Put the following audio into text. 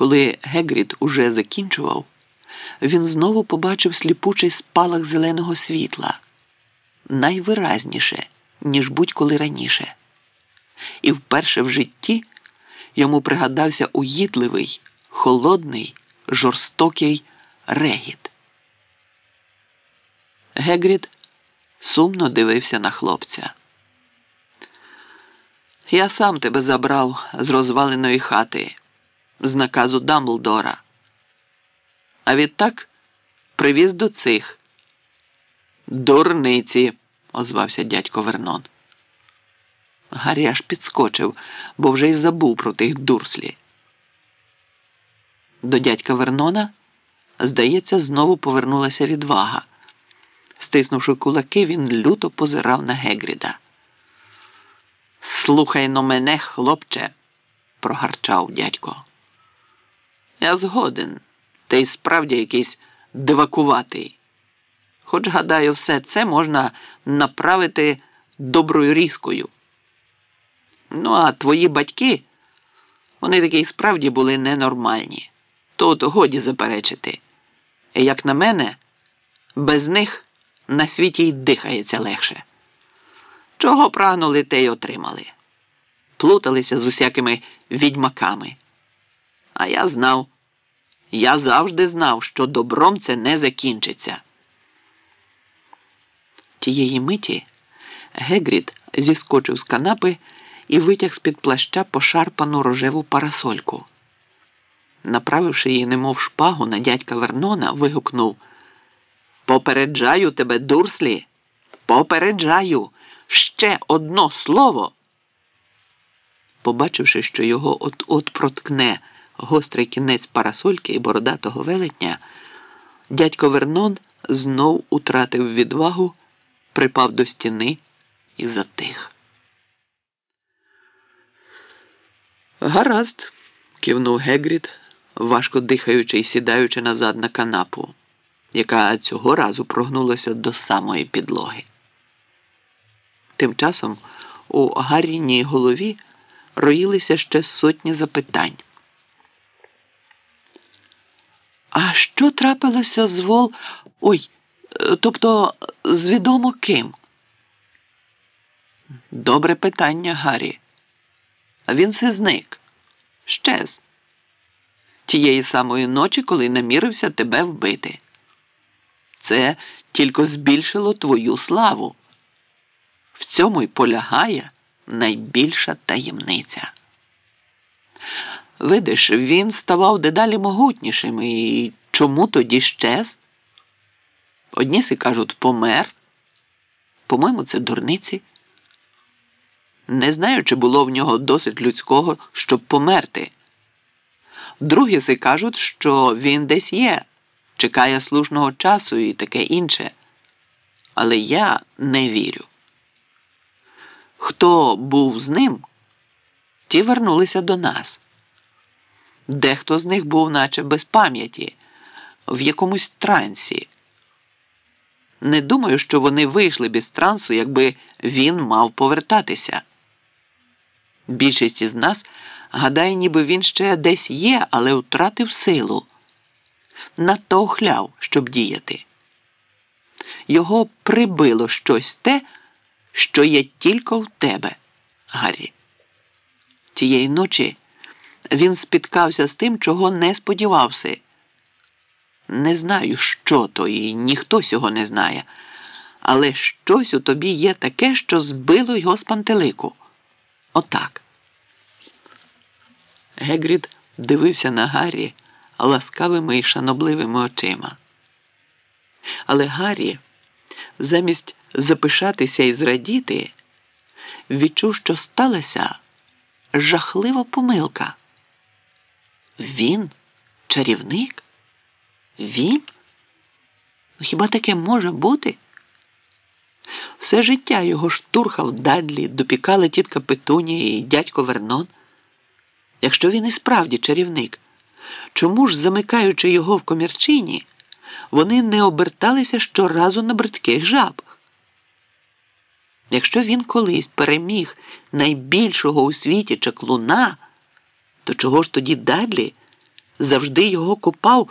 Коли Гегрід уже закінчував, він знову побачив сліпучий спалах зеленого світла найвиразніше, ніж будь-коли раніше. І вперше в житті йому пригадався уїдливий, холодний, жорстокий регіт. Гегрід сумно дивився на хлопця. Я сам тебе забрав з розваленої хати, з наказу Дамблдора. А відтак привіз до цих. Дурниці, озвався дядько Вернон. Гаррі аж підскочив, бо вже й забув про тих дурслі. До дядька Вернона, здається, знову повернулася відвага. Стиснувши кулаки, він люто позирав на Гегріда. Слухай но мене, хлопче, прогарчав дядько. Я згоден, ти й справді якийсь дивакуватий. Хоч, гадаю, все це можна направити доброю різкою. Ну, а твої батьки, вони такі справді були ненормальні. Тут годі заперечити. І як на мене, без них на світі й дихається легше. Чого прагнули, те й отримали. Плуталися з усякими відьмаками. А я знав, я завжди знав, що добром це не закінчиться. Тієї миті Гегрід зіскочив з канапи і витяг з-під плаща пошарпану рожеву парасольку. Направивши її, немов шпагу на дядька Вернона, вигукнув Попереджаю тебе, дурслі, попереджаю ще одно слово. Побачивши, що його от-от проткне гострий кінець парасольки і бородатого велетня, дядько Вернон знов утратив відвагу, припав до стіни і затих. Гаразд, кивнув Гегрід, важко дихаючи і сідаючи назад на канапу, яка цього разу прогнулася до самої підлоги. Тим часом у Гарріній голові роїлися ще сотні запитань. А що трапилося з вол. Ой, тобто з відомо ким? Добре питання, Гаррі. Він все зник. Щез. Тієї самої ночі, коли намірився тебе вбити. Це тільки збільшило твою славу. В цьому й полягає найбільша таємниця. Видиш, він ставав дедалі могутнішим і чому тоді щез? Одні си кажуть, помер. По-моєму, це дурниці. Не знаю, чи було в нього досить людського, щоб померти. Другі си кажуть, що він десь є, чекає слушного часу і таке інше. Але я не вірю. Хто був з ним, ті вернулися до нас. Дехто з них був, наче без пам'яті, в якомусь трансі. Не думаю, що вони вийшли без трансу, якби він мав повертатися. Більшість із нас гадає, ніби він ще десь є, але втратив силу. Надто охляв, щоб діяти. Його прибило щось те, що є тільки в тебе, Гаррі. Тієї ночі він спіткався з тим, чого не сподівався. Не знаю, що то, і ніхто цього не знає, але щось у тобі є таке, що збило його з пантелику. Отак. Гегрід дивився на Гаррі ласкавими і шанобливими очима. Але Гаррі, замість запишатися і зрадіти, відчув, що сталася жахлива помилка. Він чарівник? Він? Хіба таке може бути? Все життя його штурхав Дадлі, допікала тітка Петунія і дядько Вернон. Якщо він і справді чарівник, чому ж, замикаючи його в комірчині, вони не оберталися щоразу на бридких жаб? Якщо він колись переміг найбільшого у світі чаклуна, то чого ж тоді Дадлі завжди його копав